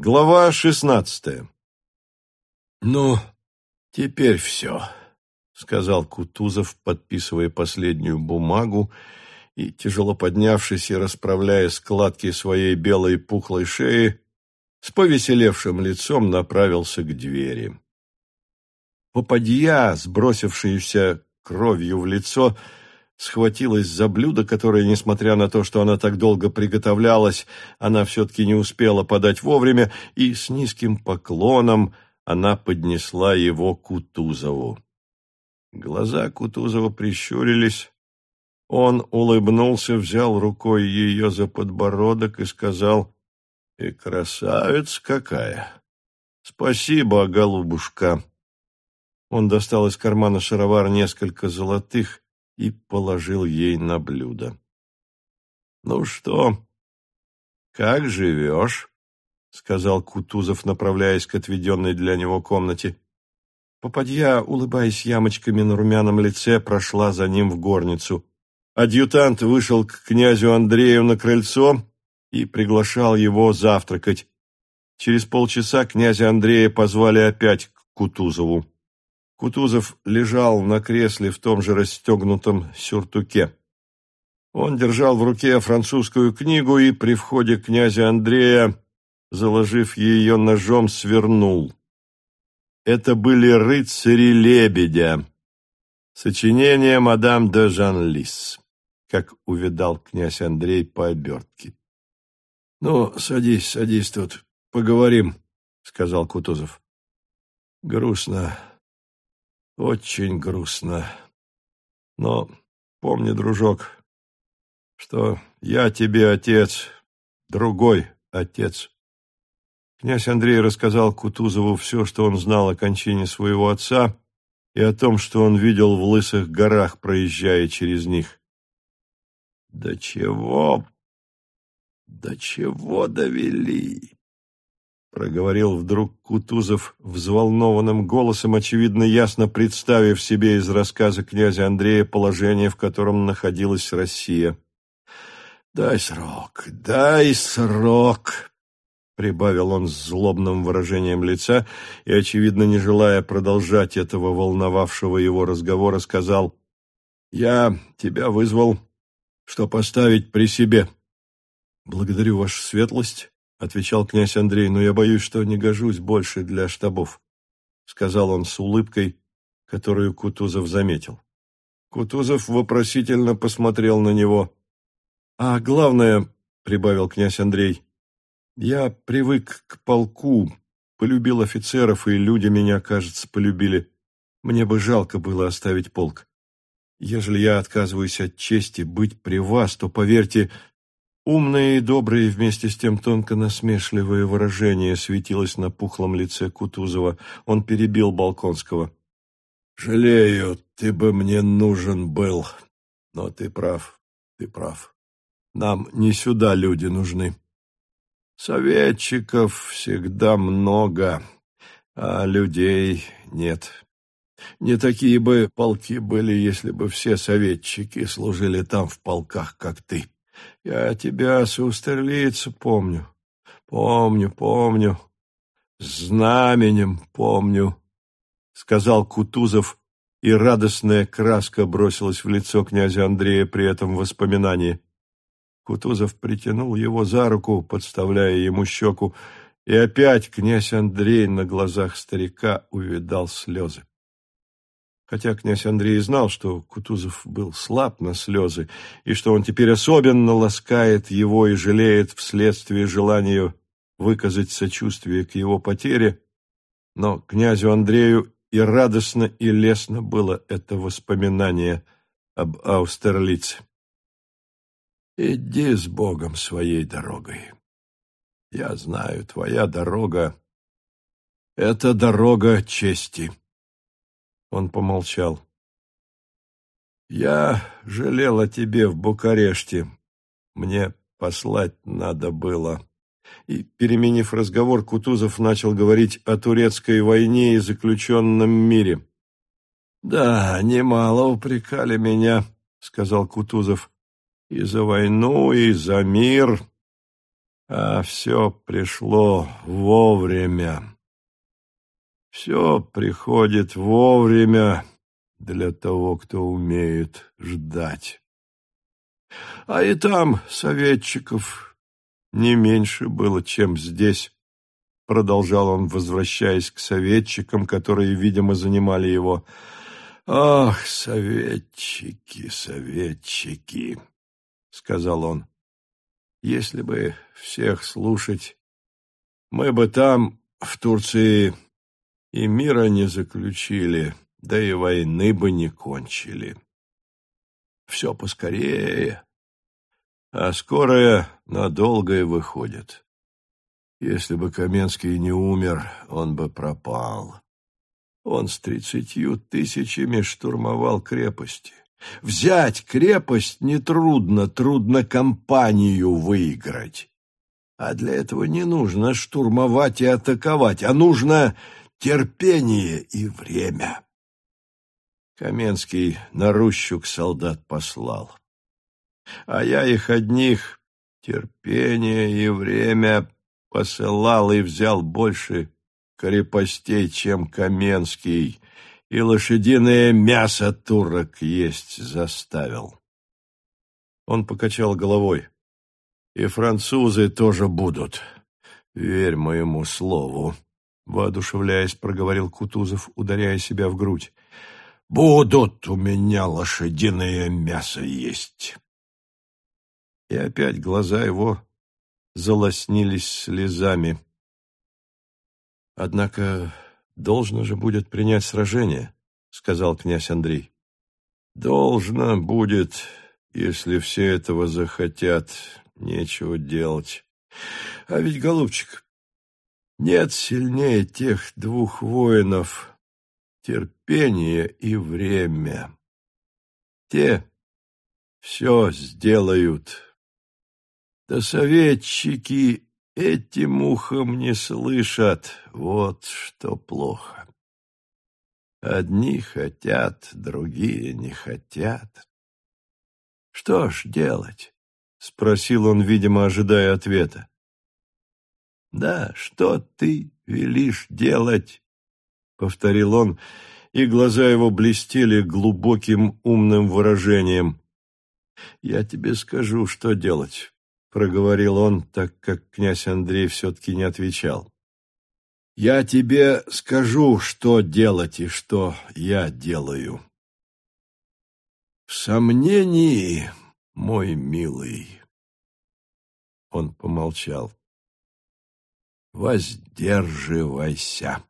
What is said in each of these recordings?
Глава шестнадцатая. «Ну, теперь все», — сказал Кутузов, подписывая последнюю бумагу и, тяжело поднявшись и расправляя складки своей белой пухлой шеи, с повеселевшим лицом направился к двери. Попадья, сбросившаяся кровью в лицо, — схватилась за блюдо, которое, несмотря на то, что она так долго приготовлялась, она все-таки не успела подать вовремя, и с низким поклоном она поднесла его Кутузову. Глаза Кутузова прищурились. Он улыбнулся, взял рукой ее за подбородок и сказал, «И красавица какая! Спасибо, голубушка!» Он достал из кармана шаровар несколько золотых, и положил ей на блюдо. «Ну что, как живешь?» — сказал Кутузов, направляясь к отведенной для него комнате. Попадья, улыбаясь ямочками на румяном лице, прошла за ним в горницу. Адъютант вышел к князю Андрею на крыльцо и приглашал его завтракать. Через полчаса князя Андрея позвали опять к Кутузову. Кутузов лежал на кресле в том же расстегнутом сюртуке. Он держал в руке французскую книгу и при входе князя Андрея, заложив ее ножом, свернул. Это были «Рыцари лебедя», сочинение мадам де Жанлис, как увидал князь Андрей по обертке. — Ну, садись, садись тут, поговорим, — сказал Кутузов. — Грустно, очень грустно. Но помни, дружок, что я тебе отец, другой отец. Князь Андрей рассказал Кутузову все, что он знал о кончине своего отца и о том, что он видел в лысых горах, проезжая через них. «До чего? До чего довели?» Проговорил вдруг Кутузов взволнованным голосом, очевидно ясно представив себе из рассказа князя Андрея положение, в котором находилась Россия. «Дай срок, дай срок!» прибавил он с злобным выражением лица и, очевидно, не желая продолжать этого волновавшего его разговора, сказал, «Я тебя вызвал, что поставить при себе». «Благодарю, ваша светлость», — отвечал князь Андрей, — но я боюсь, что не гожусь больше для штабов, — сказал он с улыбкой, которую Кутузов заметил. Кутузов вопросительно посмотрел на него. — А главное, — прибавил князь Андрей, — я привык к полку, полюбил офицеров, и люди меня, кажется, полюбили. Мне бы жалко было оставить полк. Ежели я отказываюсь от чести быть при вас, то, поверьте, Умное и доброе, вместе с тем тонко насмешливое выражение светилось на пухлом лице Кутузова. Он перебил Балконского. «Жалею, ты бы мне нужен был. Но ты прав, ты прав. Нам не сюда люди нужны. Советчиков всегда много, а людей нет. Не такие бы полки были, если бы все советчики служили там в полках, как ты». Я тебя с Устерлица помню, помню, помню, знаменем помню, — сказал Кутузов, и радостная краска бросилась в лицо князя Андрея при этом воспоминании. Кутузов притянул его за руку, подставляя ему щеку, и опять князь Андрей на глазах старика увидал слезы. Хотя князь Андрей знал, что Кутузов был слаб на слезы, и что он теперь особенно ласкает его и жалеет вследствие желания выказать сочувствие к его потере, но князю Андрею и радостно, и лестно было это воспоминание об Аустерлице. «Иди с Богом своей дорогой. Я знаю, твоя дорога — это дорога чести». Он помолчал. «Я жалел о тебе в Букареште. Мне послать надо было». И, переменив разговор, Кутузов начал говорить о турецкой войне и заключенном мире. «Да, немало упрекали меня», — сказал Кутузов, — «и за войну, и за мир. А все пришло вовремя. Все приходит вовремя для того, кто умеет ждать. А и там советчиков не меньше было, чем здесь, продолжал он, возвращаясь к советчикам, которые, видимо, занимали его. Ах, советчики, советчики, сказал он. Если бы всех слушать, мы бы там, в Турции, и мира не заключили, да и войны бы не кончили. Все поскорее, а скорое надолго и выходит. Если бы Каменский не умер, он бы пропал. Он с тридцатью тысячами штурмовал крепости. Взять крепость нетрудно, трудно компанию выиграть. А для этого не нужно штурмовать и атаковать, а нужно терпение и время. Каменский на Рущук солдат послал. А я их одних терпение и время посылал и взял больше крепостей, чем Каменский, и лошадиное мясо турок есть заставил. Он покачал головой. И французы тоже будут. Верь моему слову, воодушевляясь, проговорил Кутузов, ударяя себя в грудь. Будут у меня лошадиное мясо есть. И опять глаза его залоснились слезами. Однако должно же будет принять сражение, сказал князь Андрей. Должно будет, если все этого захотят, нечего делать. А ведь, голубчик, нет сильнее тех двух воинов терпение и время. Те все сделают. Да советчики Этим ухом не слышат, вот что плохо. Одни хотят, другие не хотят. Что ж делать? — спросил он, видимо, ожидая ответа. «Да, что ты велишь делать?» — повторил он, и глаза его блестели глубоким умным выражением. «Я тебе скажу, что делать. — проговорил он, так как князь Андрей все-таки не отвечал. «Я тебе скажу, что делать и что я делаю». «В сомнении, мой милый...» Он помолчал. «Воздерживайся»,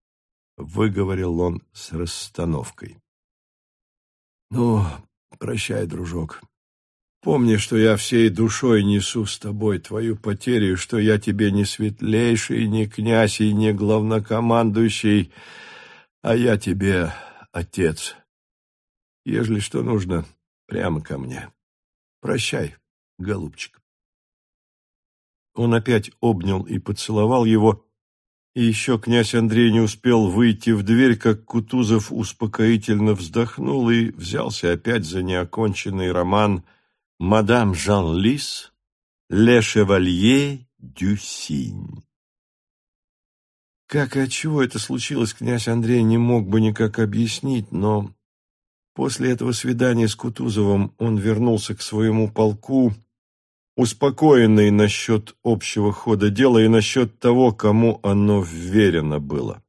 — выговорил он с расстановкой. «Ну, прощай, дружок», Помни, что я всей душой несу с тобой твою потерю, что я тебе не светлейший, не князь и не главнокомандующий, а я тебе отец. Ежели что нужно, прямо ко мне. Прощай, голубчик. Он опять обнял и поцеловал его, и еще князь Андрей не успел выйти в дверь, как Кутузов успокоительно вздохнул и взялся опять за неоконченный роман Мадам Жан-Лис, Ле Шевалье дю. Как и отчего это случилось, князь Андрей не мог бы никак объяснить, но после этого свидания с Кутузовым он вернулся к своему полку, успокоенный насчет общего хода дела и насчет того, кому оно вверено было.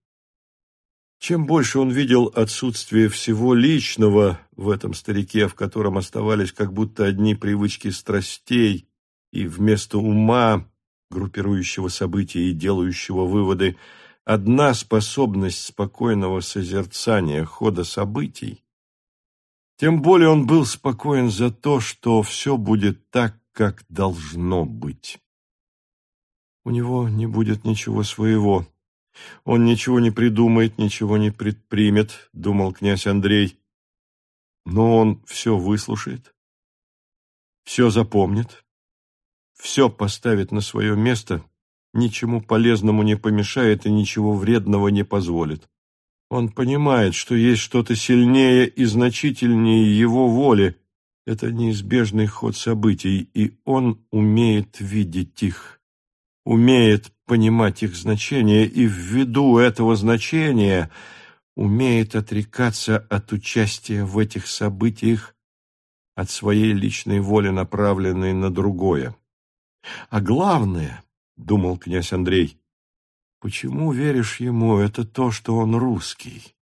Чем больше он видел отсутствие всего личного в этом старике, в котором оставались как будто одни привычки страстей, и вместо ума, группирующего события и делающего выводы, одна способность спокойного созерцания хода событий, тем более он был спокоен за то, что все будет так, как должно быть. У него не будет ничего своего, он ничего не придумает, ничего не предпримет, думал князь Андрей. Но он все выслушает, все запомнит, все поставит на свое место, ничему полезному не помешает и ничего вредного не позволит. Он понимает, что есть что-то сильнее и значительнее его воли. Это неизбежный ход событий, и он умеет видеть их. умеет понимать их значение и ввиду этого значения умеет отрекаться от участия в этих событиях от своей личной воли, направленной на другое. А главное, — думал князь Андрей, — почему веришь ему, это то, что он русский.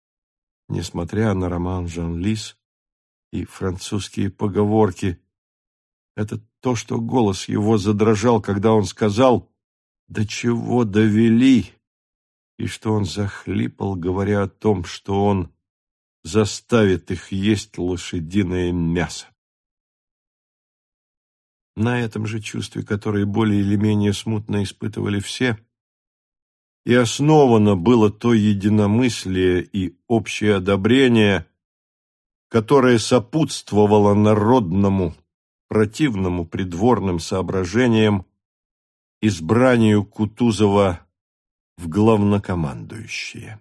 Несмотря на роман Жан-Лис и французские поговорки, это то, что голос его задрожал, когда он сказал «До чего довели?» и что он захлипал, говоря о том, что он заставит их есть лошадиное мясо. На этом же чувстве, которое более или менее смутно испытывали все, и основано было то единомыслие и общее одобрение, которое сопутствовало народному, противному придворным соображениям, избранию Кутузова в главнокомандующие.